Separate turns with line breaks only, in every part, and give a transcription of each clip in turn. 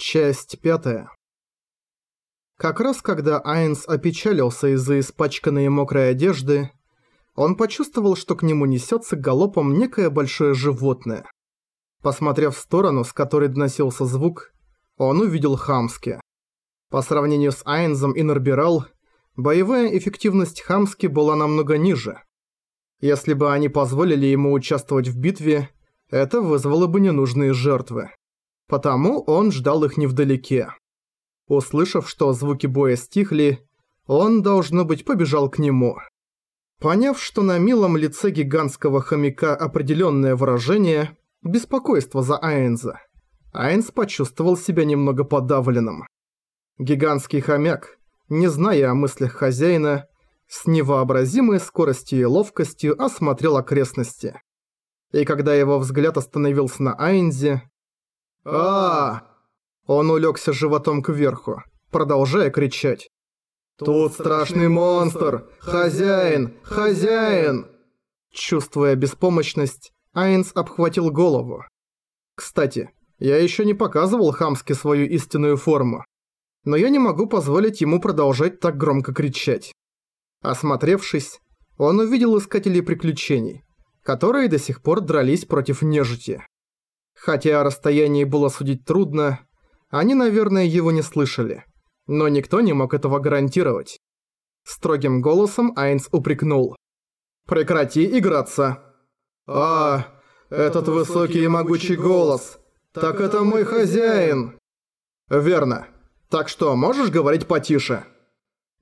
Часть пятая. Как раз когда Айнс опечалился из-за испачканной и мокрой одежды, он почувствовал, что к нему несется галопом некое большое животное. Посмотрев в сторону, с которой доносился звук, он увидел Хамски. По сравнению с Айнзом и Норбирал, боевая эффективность Хамски была намного ниже. Если бы они позволили ему участвовать в битве, это вызвало бы ненужные жертвы. Потому он ждал их невдалеке. Услышав, что звуки боя стихли, он, должно быть, побежал к нему. Поняв, что на милом лице гигантского хомяка определенное выражение – беспокойство за Айнза, Айнз почувствовал себя немного подавленным. Гигантский хомяк, не зная о мыслях хозяина, с невообразимой скоростью и ловкостью осмотрел окрестности. И когда его взгляд остановился на Айнзе, а, Он улегся животом кверху, продолжая кричать. «Тут страшный монстр! Хозяин! Хозяин!» Чувствуя беспомощность, Айнс обхватил голову. «Кстати, я еще не показывал Хамски свою истинную форму, но я не могу позволить ему продолжать так громко кричать». Осмотревшись, он увидел искателей приключений, которые до сих пор дрались против нежити. Хотя о расстоянии было судить трудно, они, наверное, его не слышали. Но никто не мог этого гарантировать. Строгим голосом Айнс упрекнул. «Прекрати играться!» «А, этот высокий и могучий голос! Так это мой хозяин!» «Верно. Так что, можешь говорить потише?»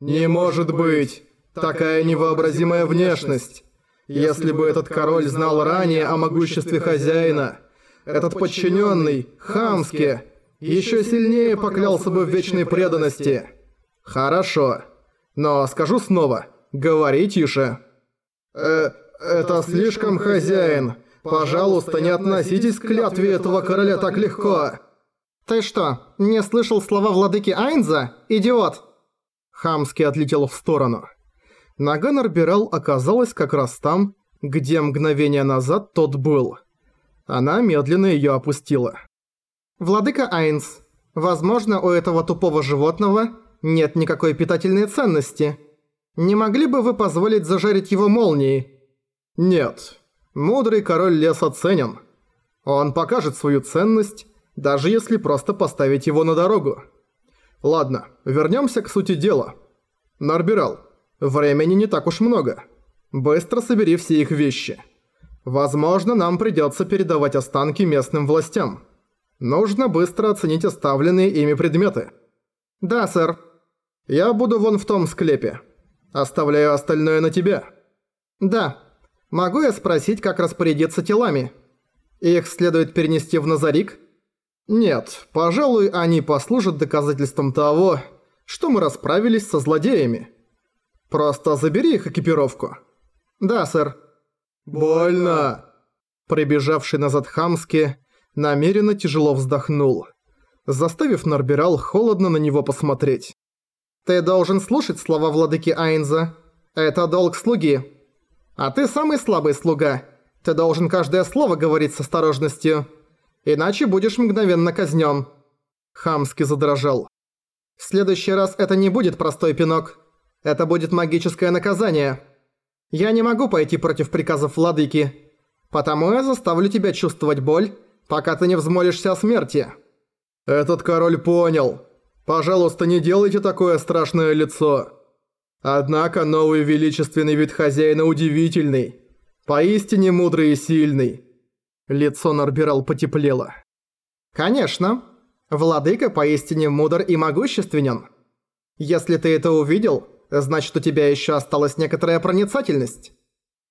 «Не может быть! Такая невообразимая внешность! Если бы этот король знал ранее о могуществе хозяина, этот подчиненный, Хамски, еще сильнее поклялся бы в вечной преданности. Хорошо. Но скажу снова, говори тише. Э, это слишком, хозяин. Пожалуйста, не относитесь к клятве этого короля так легко.
Ты что, не слышал слова владыки Айнза? Идиот!
Хамски отлетел в сторону. Нога Нарбирал оказалась как раз там, где мгновение назад тот был. Она медленно её опустила.
«Владыка Айнс, возможно, у этого тупого животного нет никакой питательной ценности. Не могли бы вы позволить зажарить его молнией?»
«Нет. Мудрый король леса ценен. Он покажет свою ценность, даже если просто поставить его на дорогу. Ладно, вернёмся к сути дела. Нарбирал, времени не так уж много. Быстро собери все их вещи». Возможно, нам придётся передавать останки местным властям. Нужно быстро оценить оставленные ими предметы.
Да, сэр.
Я буду вон в том склепе. Оставляю остальное на тебя.
Да. Могу я спросить, как распорядиться телами? Их следует перенести в Назарик?
Нет, пожалуй, они послужат доказательством того, что мы расправились со злодеями. Просто забери их экипировку.
Да, сэр.
«Больно!» Прибежавший назад Хамски намеренно тяжело вздохнул, заставив Нарбирал холодно на него посмотреть.
«Ты должен слушать слова владыки Айнза. Это долг слуги. А ты самый слабый слуга. Ты должен каждое слово говорить с осторожностью. Иначе будешь мгновенно казнен».
Хамски задрожал.
«В следующий раз это не будет простой пинок. Это будет магическое наказание». Я не могу пойти против приказов владыки. Потому я заставлю тебя чувствовать боль, пока ты не взмолишься о смерти».
«Этот король понял. Пожалуйста, не делайте такое страшное лицо. Однако новый величественный вид хозяина удивительный. Поистине мудрый и сильный». Лицо Нарбирал потеплело.
«Конечно. Владыка поистине мудр и могущественен. Если ты это увидел, Значит, у тебя еще осталась некоторая проницательность.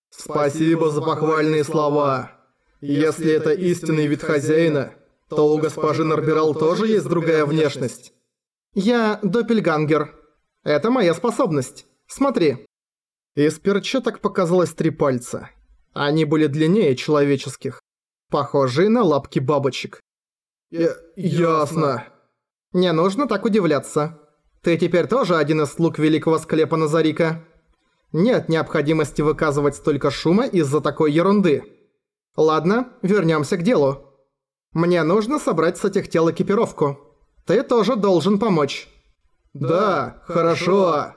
Спасибо за похвальные слова. Если это истинный вид хозяина, то у госпожи Нарбирал тоже есть другая внешность.
Я доппельгангер. Это моя способность. Смотри.
Из перчаток показалось три пальца. Они были длиннее человеческих, похожие на лапки бабочек. Я ясно.
Не нужно так удивляться. Ты теперь тоже один из слуг великого склепа Назарика? Нет необходимости выказывать столько шума из-за такой ерунды. Ладно, вернемся к делу. Мне нужно собрать с этих тел экипировку. Ты тоже должен помочь».
«Да, хорошо».